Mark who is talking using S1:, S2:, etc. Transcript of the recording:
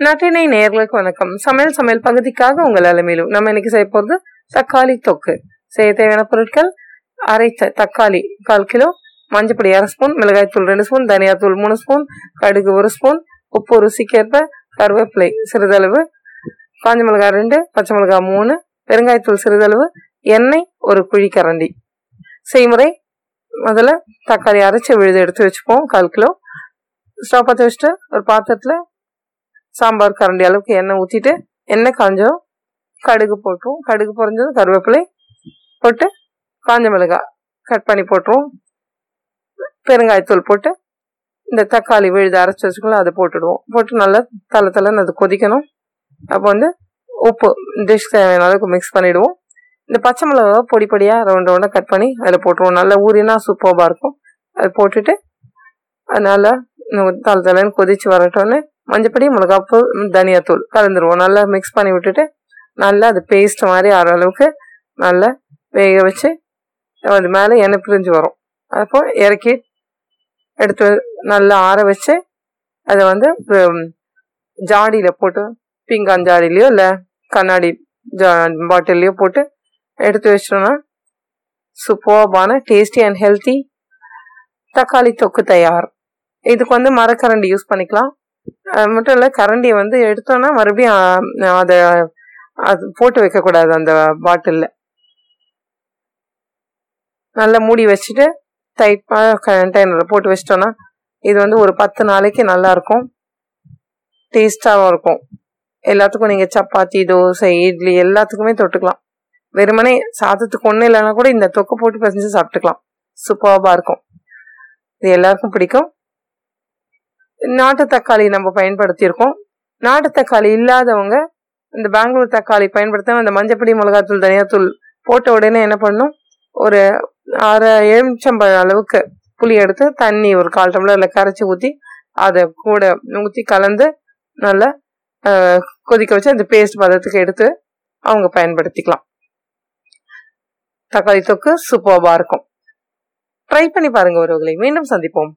S1: நட்டினை நேர்களுக்கு வணக்கம். சமையல் சமையல் பகுதிக்காக உங்கள் அலமையிலும் நம்ம இன்னைக்கு செய்ய போகிறது தக்காளி தொக்கு. செய்ய தேவையான பொருட்கள் அரைத்த தக்காளி கால் கிலோ மஞ்சப்பொடி அரை ஸ்பூன் மிளகாய்த்தூள் ரெண்டு ஸ்பூன் தனியாத்தூள் மூணு ஸ்பூன் கடுகு ஒரு ஸ்பூன் உப்பு ருசிக்கேற்ப கருவேப்பிலை சிறிதளவு காஞ்ச மிளகாய் ரெண்டு பச்சை மிளகாய் மூணு பெருங்காயத்தூள் சிறிதளவு எண்ணெய் ஒரு குழிக்கரண்டி செய்முறை முதல்ல தக்காளி அரைச்சி விழுது எடுத்து வச்சுப்போம் கால் கிலோ. ஸ்டவ் பற்ற வச்சுட்டு ஒரு பாத்திரத்தில் சாம்பார் கரண்டி அளவுக்கு எண்ணெய் ஊற்றிட்டு எண்ணெய் காஞ்சதும் கடுகு போட்டுருவோம். கடுகு பொறிஞ்சதும் கருவேப்பிலை போட்டு காஞ்ச மிளகாய் கட் பண்ணி போட்டுருவோம். பெருங்காயத்தூள் போட்டு இந்த தக்காளி விழுது அரைச்சி வச்சுக்கலாம் அதை போட்டுடுவோம். போட்டு நல்லா தலை தலைன்னு அது கொதிக்கணும். அப்போ வந்து உப்பு டிஷ் தேவையான அளவுக்கு மிக்ஸ் பண்ணிவிடுவோம் இந்த பச்சை மிளகா பொடி பொடியாக ரவுண்ட் ரவுண்டாக கட் பண்ணி அதில் போட்டுருவோம். நல்லா ஊறினா சூப்பராக இருக்கும். அது போட்டுட்டு அதனால் தலை தலைன்னு கொதிச்சு வரட்டோன்னு மஞ்சப்பொடி மிளகாப்பு தனியாத்தூள் கலந்துருவோம். நல்லா மிக்ஸ் பண்ணி விட்டுட்டு நல்லா அது பேஸ்ட் மாதிரி ஆற அளவுக்கு நல்லா வேக வச்சு அது மேலே எண்ணெய் பிரிஞ்சு வரும். அப்போ இறக்கி எடுத்து நல்லா ஆற வச்சு அதை வந்து ஜாடியில் போட்டு பீங்கான் ஜாடிலையோ இல்லை கண்ணாடி ஜா பாட்டில்லையோ போட்டு எடுத்து வச்சிட்டோம்னா சூப்பர்பான டேஸ்டி அண்ட் ஹெல்த்தி தக்காளி தொக்கு தயார். இதுக்கு வந்து மரக்கரண்டி யூஸ் பண்ணிக்கலாம். மட்டும் இல்லை கரண்டியை வந்து எடுத்தோன்னா மறுபடியும் அதை அது போட்டு வைக்கக்கூடாது அந்த பாட்டிலில் நல்லா மூடி வச்சுட்டு டைட்டாக கண்டெய்னரில் போட்டு வச்சிட்டோன்னா இது வந்து ஒரு பத்து நாளைக்கு நல்லா இருக்கும் டேஸ்டாகவும் இருக்கும். எல்லாத்துக்கும் நீங்கள் சப்பாத்தி தோசை இட்லி எல்லாத்துக்குமே தொட்டுக்கலாம். வெறுமனே சாதத்துக்கு ஒன்றும் இல்லைன்னா கூட இந்த தொக்கு போட்டு பசஞ்சு சாப்பிட்டுக்கலாம். சூப்பராக இருக்கும். இது எல்லாருக்கும் பிடிக்கும். நாட்டு தக்காளி நம்ம பயன்படுத்தியிருக்கோம். நாட்டு தக்காளி இல்லாதவங்க இந்த பெங்களூர் தக்காளி பயன்படுத்த அந்த மஞ்சப்பொடி மிளகாத்தூள் தனியாத்தூள் போட்ட உடனே என்ன பண்ணும்? ஒரு அரை எலுமிச்சம்பழம் அளவுக்கு புளி எடுத்து தண்ணி ஒரு கால் டம்ளரில் கரைச்சி ஊற்றி அதை கூட ஊற்றி கலந்து நல்லா கொதிக்க வச்சு அந்த பேஸ்ட் பதத்துக்கு எடுத்து அவங்க பயன்படுத்திக்கலாம். தக்காளி தொக்கு சூப்பர்பாக இருக்கும். ட்ரை பண்ணி பாருங்க ஒருவர்களை மீண்டும் சந்திப்போம்.